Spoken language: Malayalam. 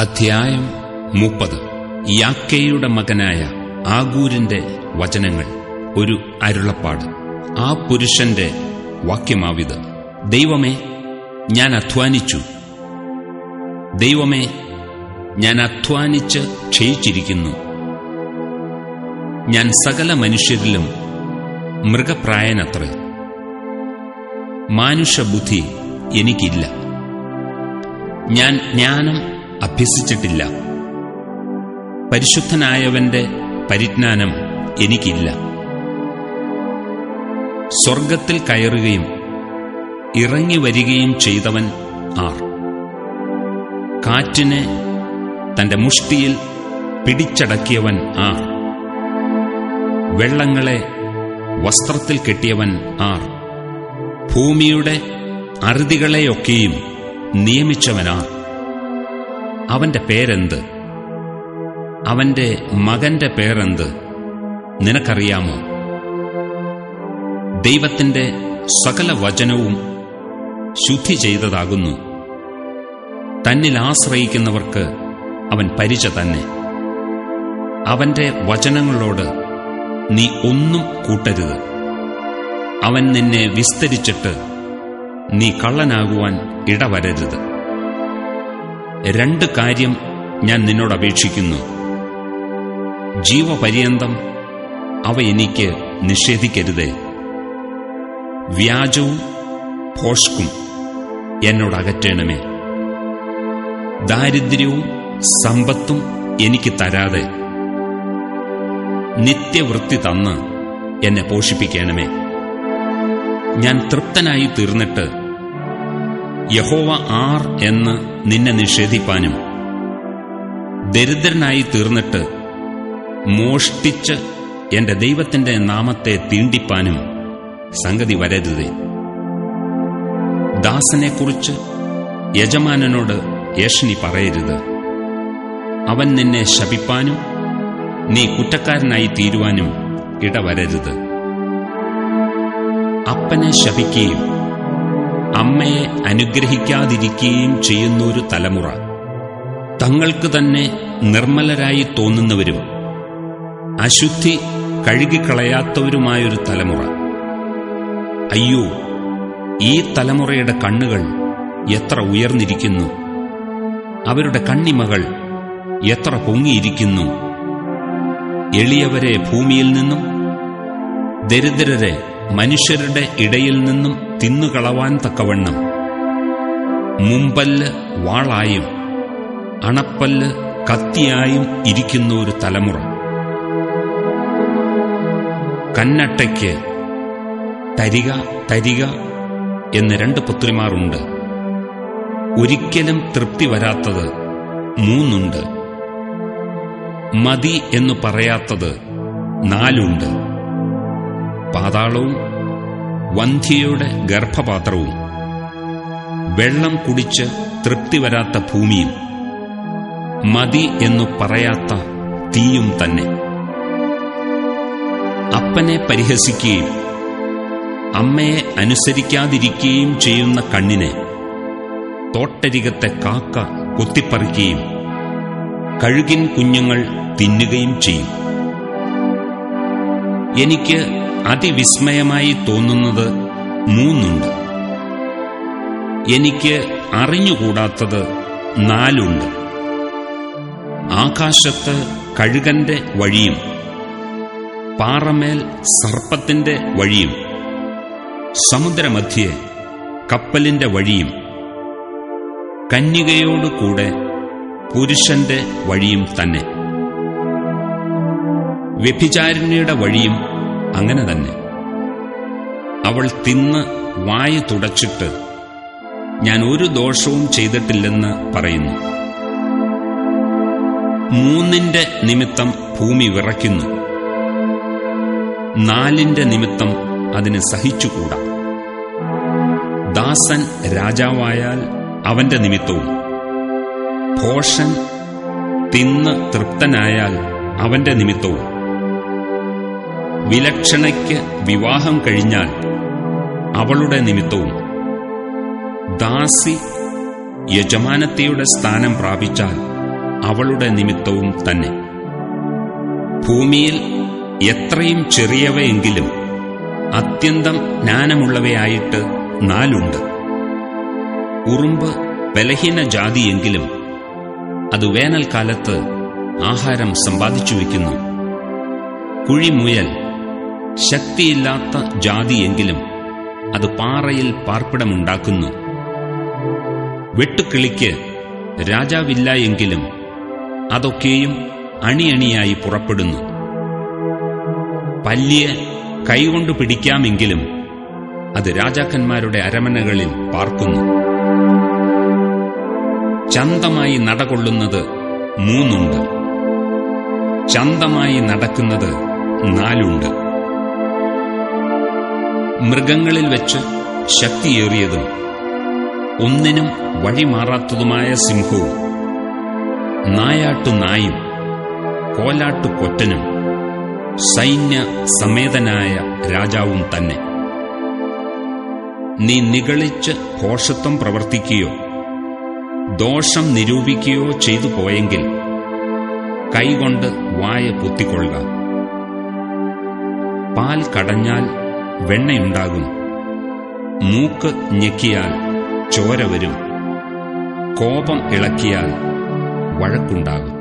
അധ്യായം മുപ്പത്. യാക്കേയുടെ മകനായ ആഗൂരിന്റെ വചനങ്ങൾ. ഒരു അരുളപ്പാട്. ആ പുരുഷന്റെ വാക്യമാവിത്. ദൈവമേ ഞാൻ അധ്വാനിച്ചു. ദൈവമേ ഞാൻ അധ്വാനിച്ച് ക്ഷയിച്ചിരിക്കുന്നു. ഞാൻ സകല മനുഷ്യരിലും മൃഗപ്രായനത്രേ. മാനുഷബുദ്ധി എനിക്കില്ല. ഞാൻ ജ്ഞാനം അഭ്യസിച്ചിട്ടില്ല. പരിശുദ്ധനായവന്റെ പരിജ്ഞാനം എനിക്കില്ല. സ്വർഗത്തിൽ കയറുകയും ഇറങ്ങി വരികയും ചെയ്തവൻ ആർ. കാറ്റിനെ തന്റെ മുഷ്ടിയിൽ പിടിച്ചടക്കിയവൻ ആർ. വെള്ളങ്ങളെ വസ്ത്രത്തിൽ കെട്ടിയവൻ ആർ. ഭൂമിയുടെ അറുതികളെയൊക്കെയും നിയമിച്ചവനാർ അവന്റെ പേരെന്ത്? അവന്റെ മകന്റെ പേരെന്ത്? നിനക്കറിയാമോ? ദൈവത്തിന്റെ സകല വചനവും ശുദ്ധി ചെയ്തതാകുന്നു. തന്നിൽ ആശ്രയിക്കുന്നവർക്ക് അവൻ പരിച തന്നെ. അവന്റെ വചനങ്ങളോട് നീ ഒന്നും കൂട്ടരുത്. അവൻ നിന്നെ വിസ്തരിച്ചിട്ട് നീ കള്ളനാകുവാൻ ഇടവരരുത്. രണ്ട് കാര്യം ഞാൻ നിന്നോട് അപേക്ഷിക്കുന്നു. ജീവപര്യന്തം അവ എനിക്ക് നിഷേധിക്കരുതേ. വ്യാജവും ഭോഷ്കും എന്നോട് അകറ്റണമേ. ദാരിദ്ര്യവും സമ്പത്തും എനിക്ക് തരാതെ നിത്യവൃത്തി തന്ന് എന്നെ പോഷിപ്പിക്കണമേ. ഞാൻ തൃപ്തനായി തീർന്നിട്ട് യഹോവ ആർ എന്ന് നിന്നെ നിഷേധിപ്പാനും. ദരിദ്രനായി തീർന്നിട്ട് മോഷ്ടിച്ച് എന്റെ ദൈവത്തിന്റെ നാമത്തെ തീണ്ടിപ്പാനും സംഗതി വരരുതേ. ദാസനെക്കുറിച്ച് യജമാനനോട് ഏഷണി പറയരുത്. അവൻ നിന്നെ ശപിപ്പാനും നീ കുറ്റക്കാരനായി തീരുവാനും ഇടവരരുത്. അപ്പനെ ശപിക്കുകയും അമ്മയെ അനുഗ്രഹിക്കാതിരിക്കുകയും ചെയ്യുന്നൊരു തലമുറ. തങ്ങൾക്ക് തന്നെ നിർമ്മലരായി തോന്നുന്നവരും അശുദ്ധി കഴുകിക്കളയാത്തവരുമായൊരു തലമുറ. അയ്യോ ഈ തലമുറയുടെ കണ്ണുകൾ എത്ര ഉയർന്നിരിക്കുന്നു. അവരുടെ കണ്ണിമകൾ എത്ര പൊങ്ങിയിരിക്കുന്നു. എളിയവരെ ഭൂമിയിൽ നിന്നും ദരിദ്രരെ മനുഷ്യരുടെ ഇടയിൽ നിന്നും തിന്നുകളവാൻ തക്കവണ്ണം. മുമ്പല്ല് വാളായും അണപ്പല്ല് കത്തിയായും ഇരിക്കുന്ന ഒരു തലമുറ. കന്നട്ടയ്ക്ക് തരിക തരിക എന്ന് രണ്ട് പുത്രിമാരുണ്ട്. ഒരിക്കലും തൃപ്തി വരാത്തത് മൂന്നുണ്ട്. മതി എന്നു പറയാത്തത് നാലുണ്ട്. പാതാളവും വന്ധ്യയുടെ ഗർഭപാത്രവും വെള്ളം കുടിച്ച് തൃപ്തി വരാത്ത ഭൂമിയും മതി എന്നു പറയാത്ത തീയും തന്നെ. അപ്പനെ പരിഹസിക്കുകയും അമ്മയെ അനുസരിക്കാതിരിക്കുകയും ചെയ്യുന്ന കണ്ണിനെ തോട്ടരികത്തെ കാക്ക കൊത്തിപ്പറിക്കുകയും കഴുകിൻ കുഞ്ഞുങ്ങൾ തിന്നുകയും ചെയ്യും. എനിക്ക് അതിവിസ്മയമായി തോന്നുന്നത് മൂന്നുണ്ട്. എനിക്ക് അറിഞ്ഞുകൂടാത്തത് നാലുണ്ട്. ആകാശത്ത് കഴുകന്റെ വഴിയും പാറമേൽ സർപ്പത്തിന്റെ വഴിയും സമുദ്രമധ്യേ കപ്പലിന്റെ വഴിയും കന്യകയോടുകൂടെ പുരുഷന്റെ വഴിയും തന്നെ. വ്യഭിചാരിണിയുടെ വഴിയും അങ്ങനെ തന്നെ. അവൾ തിന്ന് വായ തുടച്ചിട്ട് ഞാൻ ഒരു ദോഷവും ചെയ്തിട്ടില്ലെന്ന് പറയുന്നു. മൂന്നിന്റെ നിമിത്തം ഭൂമി വിറയ്ക്കുന്നു. നാലിന്റെ നിമിത്തം അതിന് സഹിച്ചുകൂടാ. ദാസൻ രാജാവായാൽ അവന്റെ നിമിത്തവും. ഭോഷൻ തിന്ന് തൃപ്തനായാൽ അവന്റെ നിമിത്തവും. വിലക്ഷണയ്ക്ക് വിവാഹം കഴിഞ്ഞാൽ അവളുടെ നിമിത്തവും ദാസി യജമാനത്തിയുടെ സ്ഥാനം പ്രാപിച്ചാൽ അവളുടെ നിമിത്തവും തന്നെ. ഭൂമിയിൽ എത്രയും ചെറിയവയെങ്കിലും അത്യന്തം ജ്ഞാനമുള്ളവയായിട്ട് നാലുണ്ട്. ഉറുമ്പ് ബലഹീന ജാതിയെങ്കിലും അത് വേനൽക്കാലത്ത് ആഹാരം സമ്പാദിച്ചു വയ്ക്കുന്നു. കുഴിമുയൽ ശക്തിയില്ലാത്ത ജാതിയെങ്കിലും അത് പാറയിൽ പാർപ്പിടമുണ്ടാക്കുന്നു. വെട്ടുക്കിളിക്ക് രാജാവില്ല എങ്കിലും അതൊക്കെയും അണിയണിയായി പുറപ്പെടുന്നു. പല്ലിയെ കൈകൊണ്ട് പിടിക്കാമെങ്കിലും അത് രാജാക്കന്മാരുടെ അരമനകളിൽ പാർക്കുന്നു. ചന്തമായി നടകൊള്ളുന്നത് മൂന്നുണ്ട്. ചന്തമായി നടക്കുന്നത് നാലുണ്ട്. മൃഗങ്ങളിൽ വെച്ച് ശക്തിയേറിയതും ഒന്നിനും വഴിമാറാത്തതുമായ സിംഹവും നായാട്ടു നായും കോലാട്ടു കൊറ്റനും സൈന്യ സമേതനായ രാജാവും തന്നെ. നീ നികളിച്ച് ഭോഷത്വം പ്രവർത്തിക്കുകയോ ദോഷം നിരൂപിക്കുകയോ ചെയ്തു പോയെങ്കിൽ കൈകൊണ്ട് വായ പൊത്തിക്കൊള്ളുക. പാൽ കടഞ്ഞാൽ വെണ്ണയുണ്ടാകും. മൂക്ക് ഞെക്കിയാൽ ചോര വരും. കോപം ഇളക്കിയാൽ വഴക്കുണ്ടാകും.